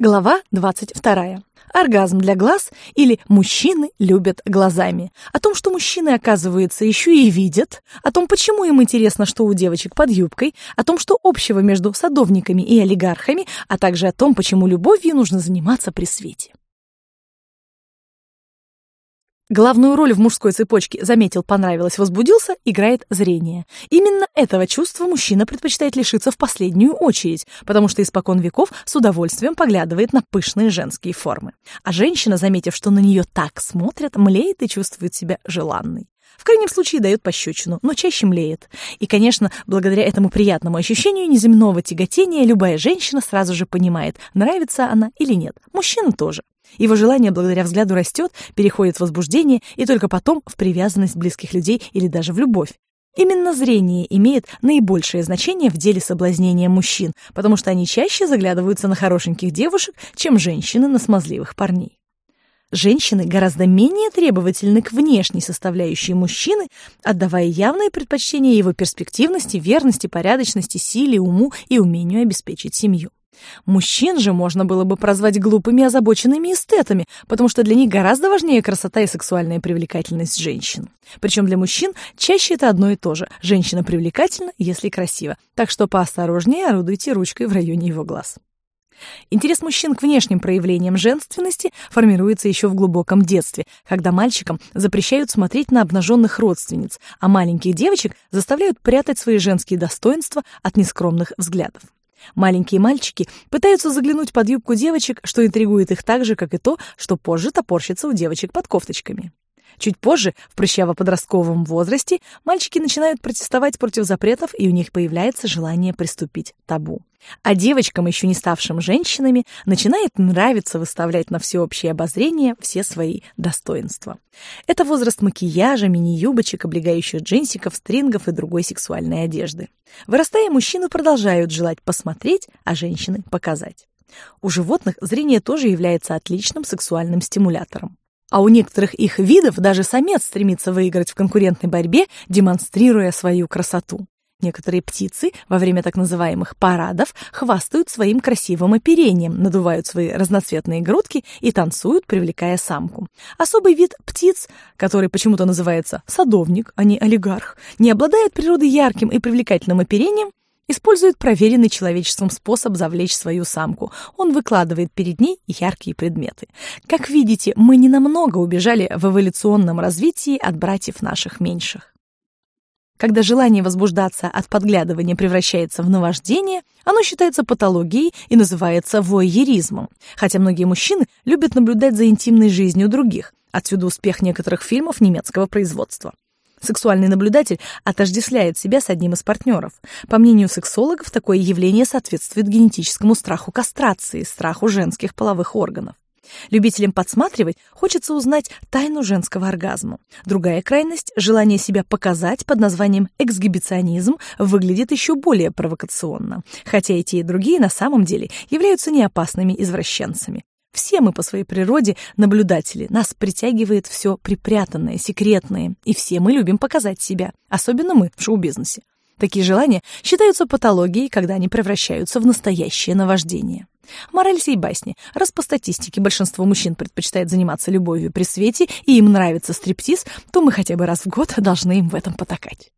Глава 22. Оргазм для глаз или «Мужчины любят глазами». О том, что мужчины, оказывается, еще и видят, о том, почему им интересно, что у девочек под юбкой, о том, что общего между садовниками и олигархами, а также о том, почему любовью нужно заниматься при свете. Главную роль в мужской цепочке «заметил, понравилось, возбудился» играет зрение. Именно этого чувства мужчина предпочитает лишиться в последнюю очередь, потому что испокон веков с удовольствием поглядывает на пышные женские формы. А женщина, заметив, что на нее так смотрят, млеет и чувствует себя желанной. В крайнем случае дает пощечину, но чаще млеет. И, конечно, благодаря этому приятному ощущению неземного тяготения любая женщина сразу же понимает, нравится она или нет. Мужчина тоже. Его желание благодаря взгляду растет, переходит в возбуждение и только потом в привязанность близких людей или даже в любовь. Именно зрение имеет наибольшее значение в деле соблазнения мужчин, потому что они чаще заглядываются на хорошеньких девушек, чем женщины на смазливых парней. Женщины гораздо менее требовательны к внешней составляющей мужчины, отдавая явное предпочтение его перспективности, верности, порядочности, силе, уму и умению обеспечить семью. Мужчин же можно было бы прозвать глупыми озабоченными эстетами, потому что для них гораздо важнее красота и сексуальная привлекательность женщин. Причем для мужчин чаще это одно и то же. Женщина привлекательна, если красива. Так что поосторожнее орудуйте ручкой в районе его глаз. Интерес мужчин к внешним проявлениям женственности формируется еще в глубоком детстве, когда мальчикам запрещают смотреть на обнаженных родственниц, а маленьких девочек заставляют прятать свои женские достоинства от нескромных взглядов. Маленькие мальчики пытаются заглянуть под юбку девочек, что интригует их так же, как и то, что позже топорщится у девочек под кофточками. Чуть позже, в прыщаво-подростковом возрасте, мальчики начинают протестовать против запретов, и у них появляется желание приступить табу. А девочкам, еще не ставшим женщинами, начинает нравиться выставлять на всеобщее обозрение все свои достоинства. Это возраст макияжа, мини-юбочек, облегающих джинсиков, стрингов и другой сексуальной одежды. Вырастая, мужчины продолжают желать посмотреть, а женщины — показать. У животных зрение тоже является отличным сексуальным стимулятором. А у некоторых их видов даже самец стремится выиграть в конкурентной борьбе, демонстрируя свою красоту. Некоторые птицы во время так называемых парадов хвастают своим красивым оперением, надувают свои разноцветные грудки и танцуют, привлекая самку. Особый вид птиц, который почему-то называется садовник, а не олигарх, не обладает природой ярким и привлекательным оперением, использует проверенный человечеством способ завлечь свою самку. Он выкладывает перед ней яркие предметы. Как видите, мы не намного убежали в эволюционном развитии от братьев наших меньших. Когда желание возбуждаться от подглядывания превращается в наваждение, оно считается патологией и называется воеризмом, хотя многие мужчины любят наблюдать за интимной жизнью других, отсюда успех некоторых фильмов немецкого производства. Сексуальный наблюдатель отождествляет себя с одним из партнеров. По мнению сексологов, такое явление соответствует генетическому страху кастрации, страху женских половых органов. Любителям подсматривать хочется узнать тайну женского оргазма. Другая крайность – желание себя показать под названием эксгибиционизм выглядит еще более провокационно, хотя и те, и другие на самом деле являются неопасными извращенцами. Все мы по своей природе наблюдатели, нас притягивает все припрятанное, секретное, и все мы любим показать себя, особенно мы в шоу-бизнесе. Такие желания считаются патологией, когда они превращаются в настоящее наваждение. Мораль сей басни. Раз по статистике большинство мужчин предпочитает заниматься любовью при свете, и им нравится стриптиз, то мы хотя бы раз в год должны им в этом потакать.